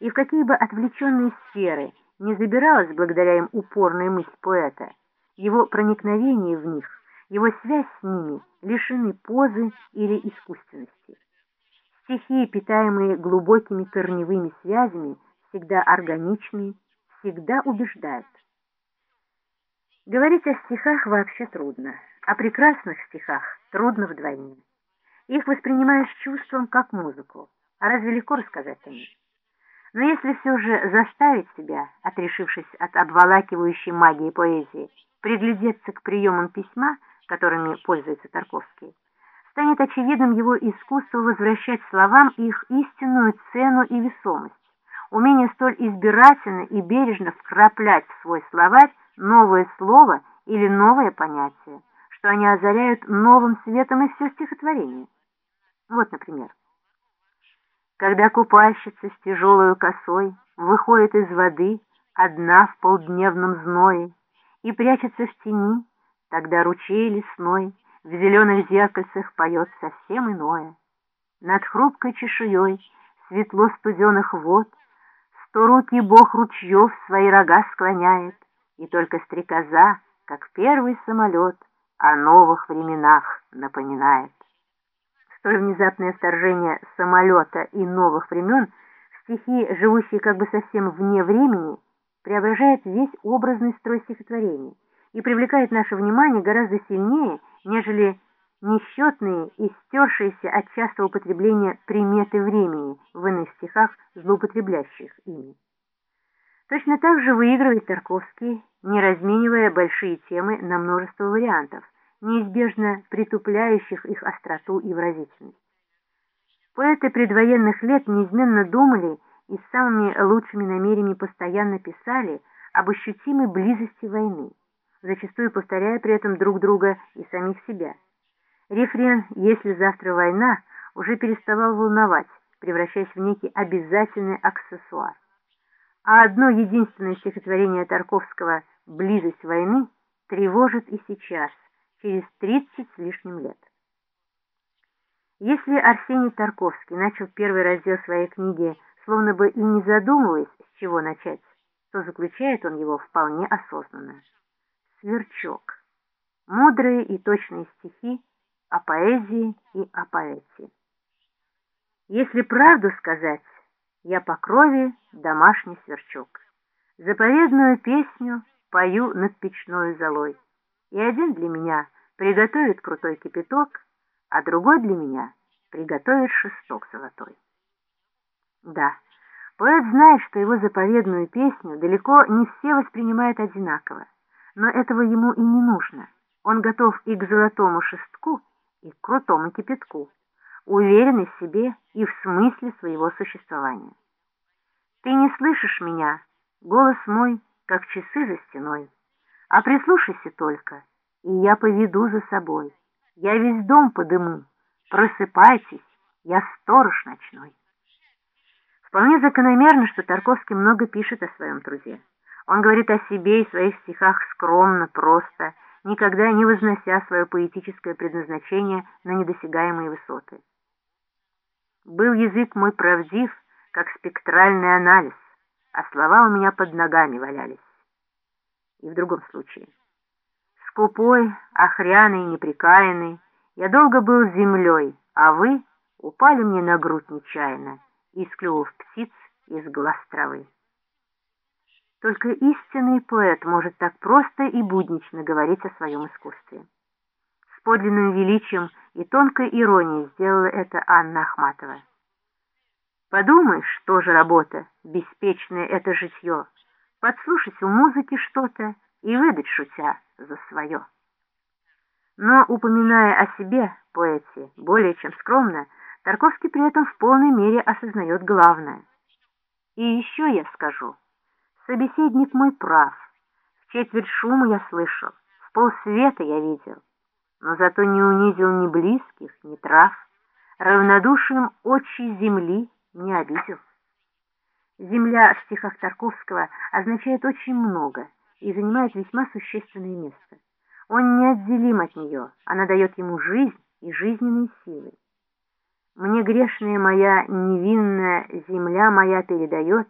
и в какие бы отвлеченные сферы не забиралась благодаря им упорная мысль поэта, его проникновение в них, его связь с ними лишены позы или искусственности. Стихи, питаемые глубокими корневыми связями, всегда органичны, всегда убеждают. Говорить о стихах вообще трудно, о прекрасных стихах трудно вдвойне. Их воспринимаешь чувством, как музыку, а разве легко рассказать о них? Но если все же заставить себя, отрешившись от обволакивающей магии поэзии, приглядеться к приемам письма, которыми пользуется Тарковский, станет очевидным его искусство возвращать словам их истинную цену и весомость, умение столь избирательно и бережно вкраплять в свой словарь новое слово или новое понятие, что они озаряют новым светом и все стихотворение. Вот, например, когда купальщица с тяжелой косой выходит из воды одна в полдневном зное и прячется в тени, тогда ручей лесной в зеленых зеркальцах поет совсем иное. Над хрупкой чешуей светло студеных вод сто руки бог ручьев свои рога склоняет, и только стрекоза, как первый самолет, о новых временах напоминает. Столь внезапное вторжение самолета и новых времен в стихи, живущие как бы совсем вне времени, преображает весь образный строй стихотворения и привлекает наше внимание гораздо сильнее, нежели несчетные и стершиеся от частого употребления приметы времени в иных стихах, злоупотребляющих ими. Точно так же выигрывает Тарковский, не разменивая большие темы на множество вариантов, неизбежно притупляющих их остроту и выразительность. Поэты предвоенных лет неизменно думали и с самыми лучшими намерениями постоянно писали об ощутимой близости войны, зачастую повторяя при этом друг друга и самих себя. Рефрен «Если завтра война» уже переставал волновать, превращаясь в некий обязательный аксессуар. А одно единственное стихотворение Тарковского «Близость войны» тревожит и сейчас, через 30 с лишним лет. Если Арсений Тарковский начал первый раздел своей книги, словно бы и не задумываясь, с чего начать, то заключает он его вполне осознанно. Сверчок. Мудрые и точные стихи о поэзии и о поэте. Если правду сказать, я по крови домашний сверчок. Заповедную песню пою над печной золой. И один для меня приготовит крутой кипяток, а другой для меня приготовит шесток золотой. Да, поэт знает, что его заповедную песню далеко не все воспринимают одинаково, но этого ему и не нужно. Он готов и к золотому шестку, и к крутому кипятку, уверенный в себе и в смысле своего существования. Ты не слышишь меня, голос мой, как часы за стеной, а прислушайся только, и я поведу за собой. Я весь дом подыму, просыпайтесь, я сторож ночной. Вполне закономерно, что Тарковский много пишет о своем труде. Он говорит о себе и своих стихах скромно, просто, никогда не вознося свое поэтическое предназначение на недосягаемые высоты. Был язык мой правдив, как спектральный анализ, а слова у меня под ногами валялись. И в другом случае. Скупой, охряный, неприкаянный, я долго был землей, а вы упали мне на грудь нечаянно, исклював птиц из глаз травы. Только истинный поэт может так просто и буднично говорить о своем искусстве. С подлинным величием и тонкой иронией сделала это Анна Ахматова. Подумаешь, тоже работа, беспечное это житье, подслушать у музыки что-то и выдать шутя за свое. Но, упоминая о себе, поэте, более чем скромно, Тарковский при этом в полной мере осознает главное. И еще я скажу, собеседник мой прав, в четверть шума я слышал, в полсвета я видел, но зато не унизил ни близких, ни трав, равнодушием очи земли не обидел. Земля в стихах Тарковского означает очень много и занимает весьма существенное место. Он неотделим от нее, она дает ему жизнь и жизненные силы. Мне грешная моя невинная земля моя передает